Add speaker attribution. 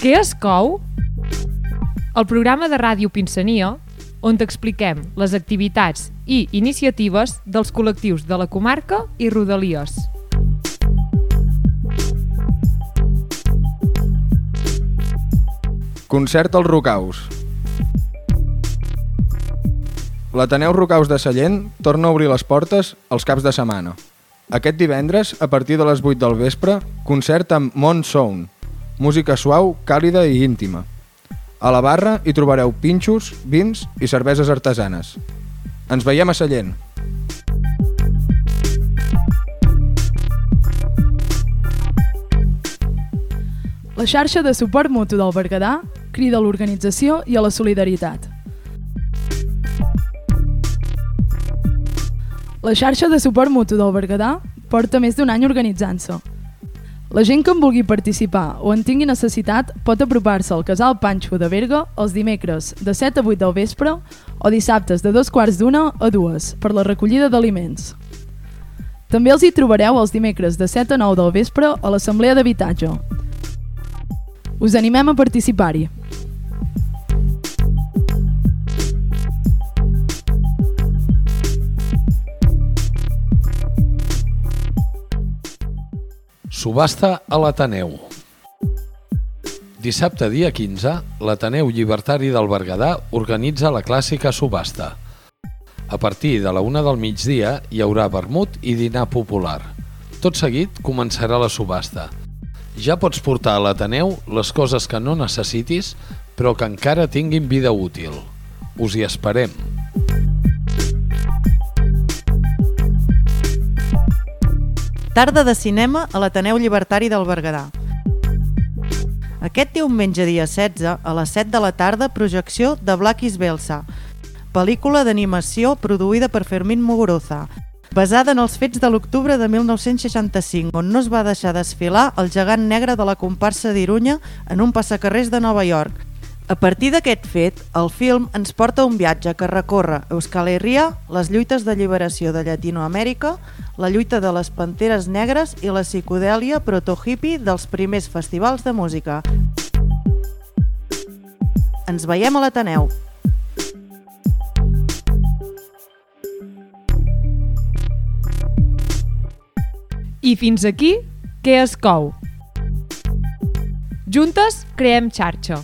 Speaker 1: Què es cou? El programa de ràdio Pinsania, on t'expliquem les activitats i iniciatives dels col·lectius de la comarca i Rodalies.
Speaker 2: Concert als Rocaus. L'Ateneu Rocaus de Sallent torna a obrir les portes els caps de setmana. Aquest divendres, a partir de les 8 del vespre, concert amb Mont Sound, música suau, càlida i íntima. A la barra hi trobareu pinxos, vins i cerveses artesanes. Ens veiem a Sallent.
Speaker 3: La xarxa de suport mutu del Berguedà crida a l'organització i a la solidaritat. La xarxa de suport mutu del Berguedà porta més d'un any organitzant-se. La gent que en vulgui participar o en tingui necessitat pot apropar-se al Casal Panxo de Berga els dimecres de 7 a 8 del vespre o dissabtes de dos quarts d'una a dues per la recollida d'aliments. També els hi trobareu els dimecres de 7 a 9 del vespre a l'Assemblea d'Habitatge. Us animem a participar-hi.
Speaker 4: Subhasta a l'Ateneu. Dissabte dia 15, l'Ateneu Llibertari del Berguedà organitza la clàssica subhasta. A partir de la una del migdia hi haurà vermut i dinar popular. Tot seguit començarà la subhasta. Ja pots portar a l'Ateneu les coses que no necessitis, però que encara tinguin vida útil. Us hi esperem.
Speaker 5: Tarda de cinema a l'Ateneu Llibertari del Berguedà. Aquest diumenge dia 16, a les 7 de la tarda, projecció de Black is Belsa, pel·lícula d'animació produïda per Fermín Muguruza, basada en els fets de l'octubre de 1965, on no es va deixar desfilar el gegant negre de la comparsa d'Irunya en un passacarrers de Nova York. A partir d'aquest fet, el film ens porta un viatge que recorre Euskal Herria, les lluites d'alliberació de Llatinoamèrica, la lluita de les panteres negres i la psicodèlia proto-hippie dels primers festivals de música. Ens veiem a l'Ateneu.
Speaker 1: I fins aquí, què es cou? Juntes creem xarxa.